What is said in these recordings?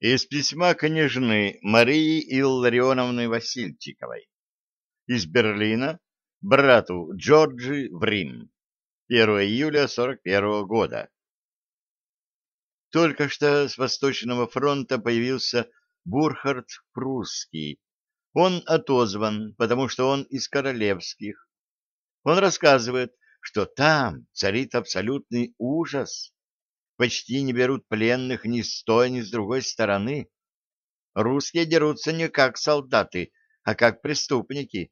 Из письма княжны Марии Илларионовны Васильчиковой. Из Берлина брату Джорджи в Рим. 1 июля 41 года. Только что с Восточного фронта появился Бурхард Прусский. Он отозван, потому что он из королевских. Он рассказывает, что там царит абсолютный ужас почти не берут пленных ни с той, ни с другой стороны. Русские дерутся не как солдаты, а как преступники,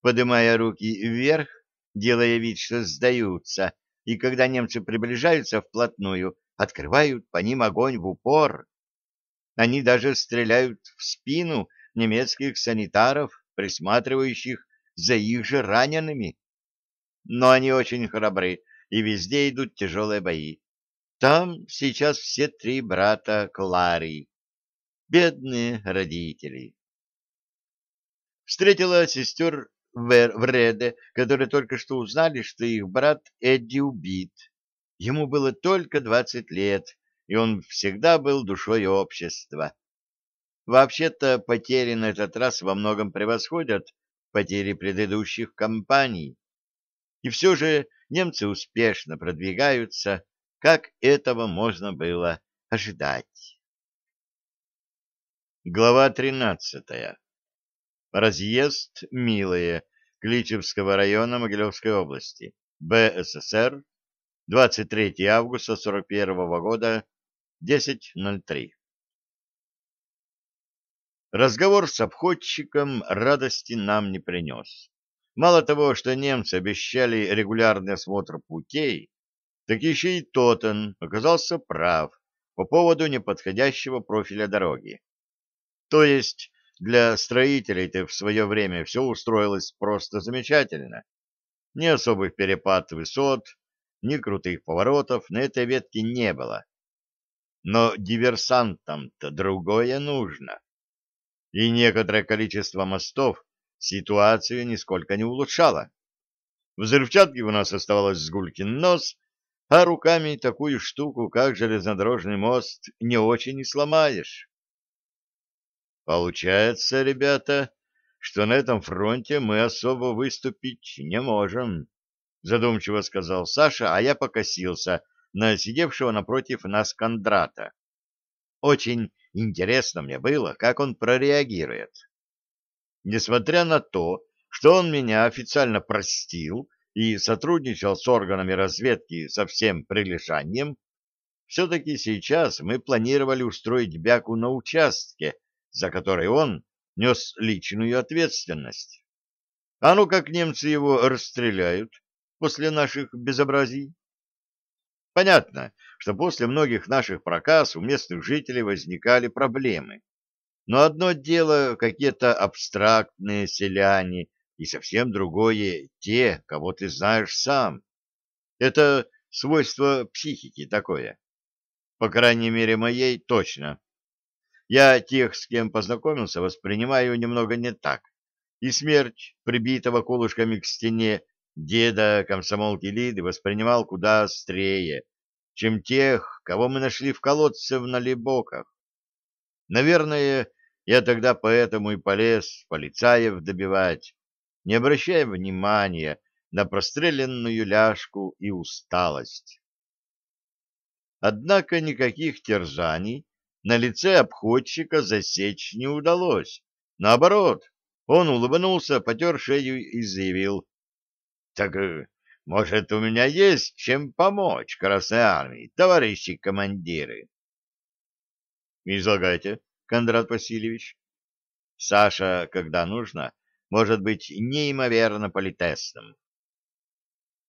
поднимая руки вверх, делая вид, что сдаются, и когда немцы приближаются вплотную, открывают по ним огонь в упор. Они даже стреляют в спину немецких санитаров, присматривающих за их же ранеными. Но они очень храбры, и везде идут тяжелые бои. Там сейчас все три брата Клари. Бедные родители. Встретила сестер Вреде, которые только что узнали, что их брат Эдди убит. Ему было только двадцать лет, и он всегда был душой общества. Вообще-то потери на этот раз во многом превосходят потери предыдущих кампаний. И все же немцы успешно продвигаются как этого можно было ожидать. Глава 13. Разъезд Милые Кличевского района Могилевской области. БССР. 23 августа 41 года. 10.03. Разговор с обходчиком радости нам не принес. Мало того, что немцы обещали регулярный осмотр путей, так еще и Тотен оказался прав по поводу неподходящего профиля дороги. То есть для строителей-то в свое время все устроилось просто замечательно. Ни особых перепад высот, ни крутых поворотов на этой ветке не было. Но диверсантам-то другое нужно. И некоторое количество мостов ситуацию нисколько не улучшало. Взрывчатки у нас оставалось с гулькин нос, а руками такую штуку, как железнодорожный мост, не очень и сломаешь. Получается, ребята, что на этом фронте мы особо выступить не можем, задумчиво сказал Саша, а я покосился на сидевшего напротив нас Кондрата. Очень интересно мне было, как он прореагирует. Несмотря на то, что он меня официально простил и сотрудничал с органами разведки со всем прилежанием, все-таки сейчас мы планировали устроить Бяку на участке, за который он нес личную ответственность. А ну как немцы его расстреляют после наших безобразий? Понятно, что после многих наших проказ у местных жителей возникали проблемы. Но одно дело какие-то абстрактные селяне, и совсем другое те, кого ты знаешь сам. Это свойство психики такое. По крайней мере, моей точно. Я тех, с кем познакомился, воспринимаю немного не так. И смерть, прибитого колышками к стене, деда комсомолки Лиды воспринимал куда острее, чем тех, кого мы нашли в колодце в Налибоках. Наверное, я тогда поэтому и полез полицаев добивать, не обращая внимания на простреленную ляжку и усталость. Однако никаких терзаний на лице обходчика засечь не удалось. Наоборот, он улыбнулся, потер шею и заявил. — Так, э, может, у меня есть чем помочь Красной Армии, товарищи командиры? — Излагайте, Кондрат Васильевич. Саша, когда нужно, может быть неимоверно политесным.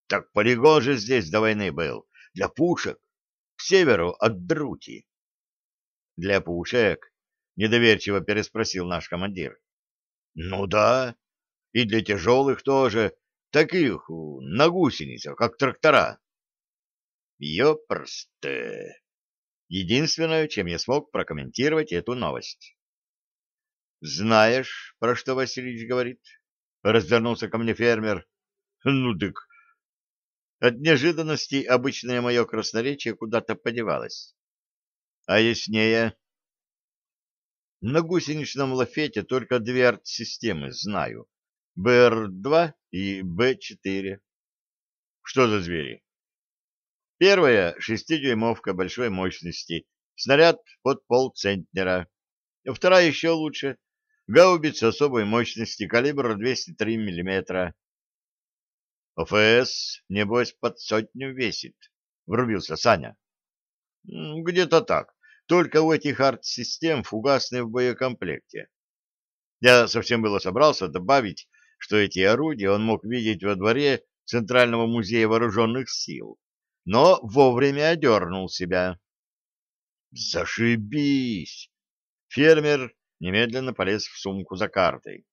Так полигон же здесь до войны был, для пушек, к северу от Друти. Для пушек? Недоверчиво переспросил наш командир. Ну да, и для тяжелых тоже, таких на гусеницах, как трактора. Ёпрсте. Единственное, чем я смог прокомментировать эту новость. Знаешь, про что Васильевич говорит? Развернулся ко мне фермер. Ну так. От неожиданности обычное мое красноречие куда-то подевалось. А яснее? На гусеничном лафете только две арт-системы знаю. БР-2 и Б-4. Что за звери? Первая — шестидюймовка большой мощности, снаряд под полцентнера. Вторая еще лучше — гаубица особой мощности, калибр 203 мм. ОФС, небось, под сотню весит, — врубился Саня. — Где-то так. Только у этих арт-систем фугасные в боекомплекте. Я совсем было собрался добавить, что эти орудия он мог видеть во дворе Центрального музея вооруженных сил, но вовремя одернул себя. «Зашибись!» Фермер немедленно полез в сумку за картой.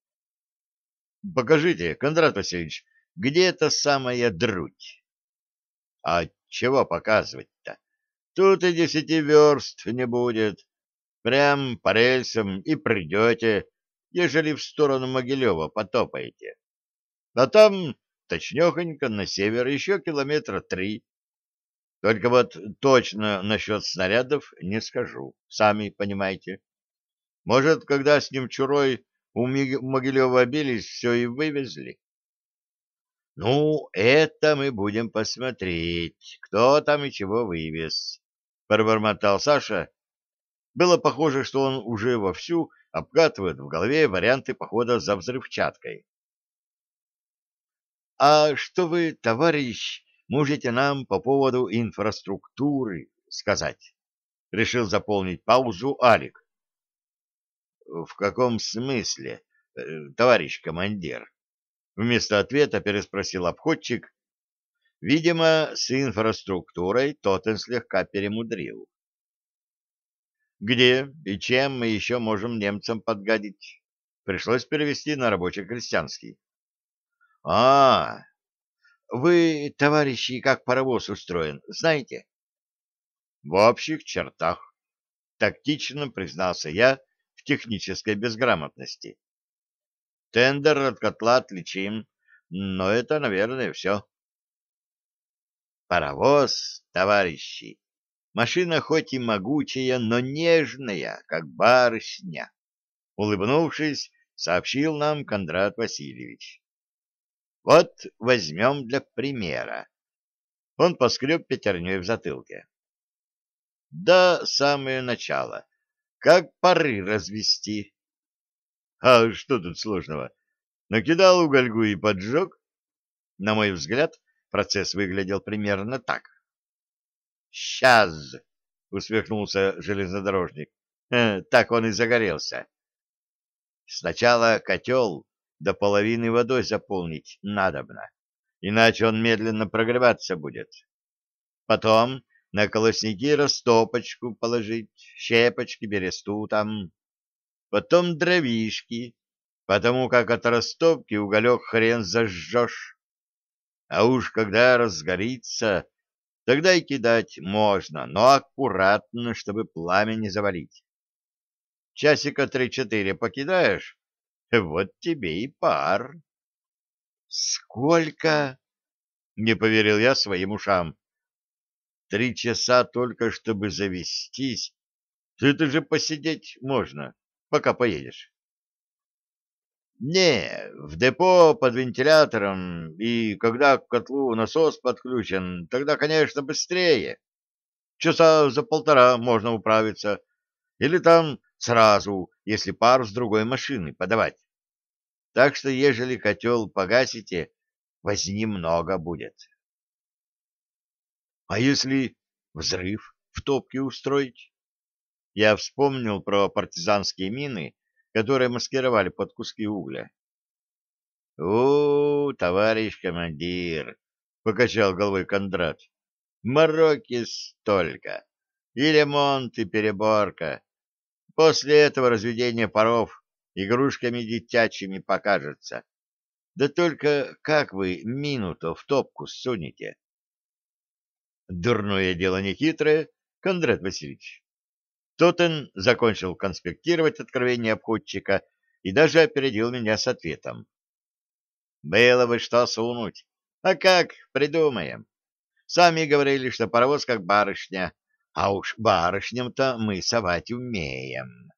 «Покажите, Кондрат Васильевич, где эта самая друдь?» «А чего показывать-то? Тут и десяти верст не будет. Прям по рельсам и придете, ежели в сторону Могилева потопаете. А там точнехонько на север еще километра три. Только вот точно насчет снарядов не скажу, сами понимаете. Может, когда с ним чурой у Могилева бились, все и вывезли. Ну, это мы будем посмотреть, кто там и чего вывез. — пробормотал Саша. Было похоже, что он уже вовсю обкатывает в голове варианты похода за взрывчаткой. — А что вы, товарищ, можете нам по поводу инфраструктуры сказать? — решил заполнить паузу Алик. — В каком смысле, э, товарищ командир? Вместо ответа переспросил обходчик, Видимо, с инфраструктурой Тоттен слегка перемудрил. Где и чем мы еще можем немцам подгадить? Пришлось перевести на рабочий-крестьянский. А, вы, товарищи, как паровоз устроен, знаете? В общих чертах. Тактично признался я технической безграмотности. Тендер от котла отличим, но это, наверное, все. Паровоз, товарищи, машина хоть и могучая, но нежная, как барышня. Улыбнувшись, сообщил нам Кондрат Васильевич. Вот возьмем для примера. Он поскреб пятерней в затылке. Да самое начало. Как пары развести? А что тут сложного? Накидал угольгу и поджег? На мой взгляд, Процесс выглядел примерно так. «Сейчас!» — усмехнулся железнодорожник. «Э, «Так он и загорелся. Сначала котел до половины водой заполнить надобно, иначе он медленно прогреваться будет. Потом на колосники растопочку положить, щепочки, бересту там. Потом дровишки, потому как от растопки уголек хрен зажжешь. А уж когда разгорится, тогда и кидать можно, но аккуратно, чтобы пламя не завалить. Часика три-четыре покидаешь, вот тебе и пар. Сколько? Не поверил я своим ушам. Три часа только, чтобы завестись. Это же посидеть можно, пока поедешь. Не, в депо под вентилятором, и когда к котлу насос подключен, тогда, конечно, быстрее. Часа за полтора можно управиться. Или там сразу, если пар с другой машины подавать. Так что, ежели котел погасите, возни много будет. А если взрыв в топке устроить? Я вспомнил про партизанские мины, которые маскировали под куски угля. — У, товарищ командир, — покачал головой Кондрат, — мороки столько, и ремонт, и переборка. После этого разведение паров игрушками детячими покажется. Да только как вы мину-то в топку сунете? Дурное дело нехитрое, Кондрат Васильевич. Тотен закончил конспектировать откровение обходчика и даже опередил меня с ответом. «Было бы что сунуть. А как, придумаем. Сами говорили, что паровоз как барышня, а уж барышням-то мы совать умеем».